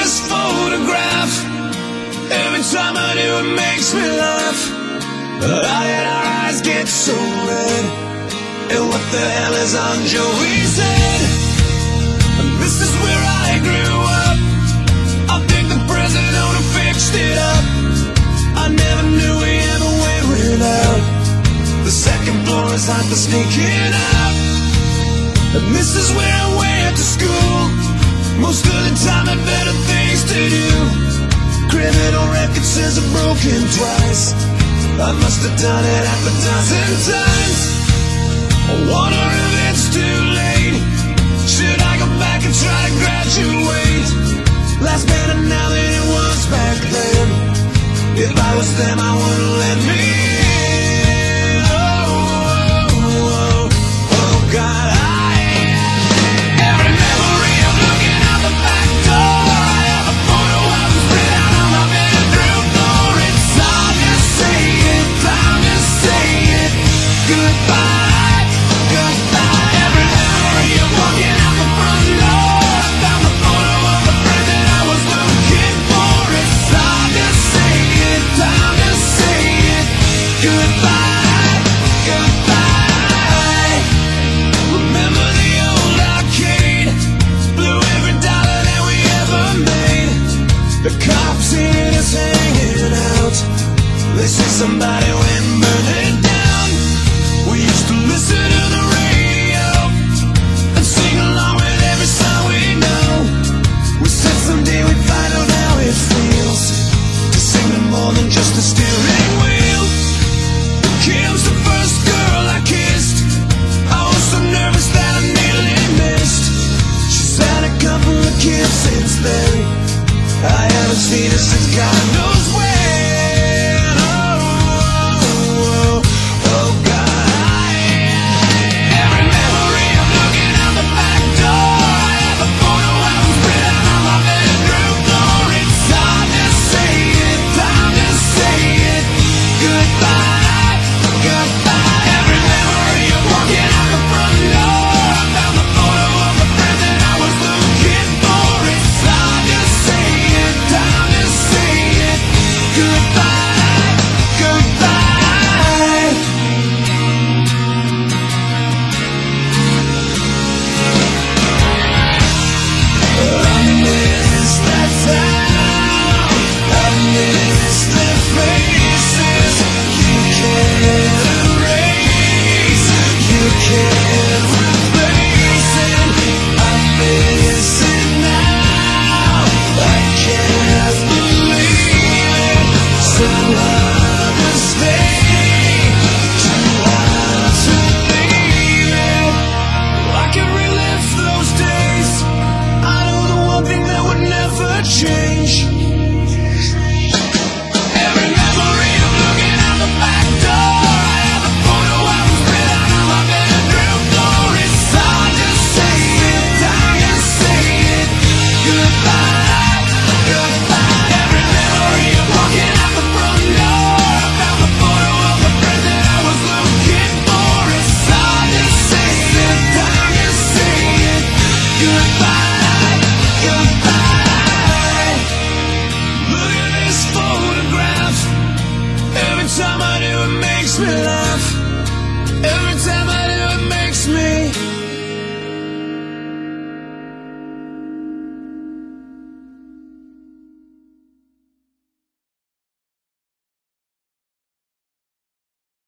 this photograph. Every time I do, it makes me laugh. How did our eyes get so red? And what the hell is on Joey's head? This is where I grew up. I think the president who fixed it up. I never knew we ever went without. The second floor is hot for sneaking out. And this is where I went to school. Most of the time I've better things to do. Criminal record says I'm broken twice. I must have done it half a dozen times. I wonder if it's too late. Should I go back and try to graduate? Life's better now than it was back then. If I was them, I wouldn't let me The cops seen us hanging out. They say somebody went it down. We used to listen to the radio and sing along with every song we know. We said someday we'd find out how it feels to sing more than just a steering me laugh every time.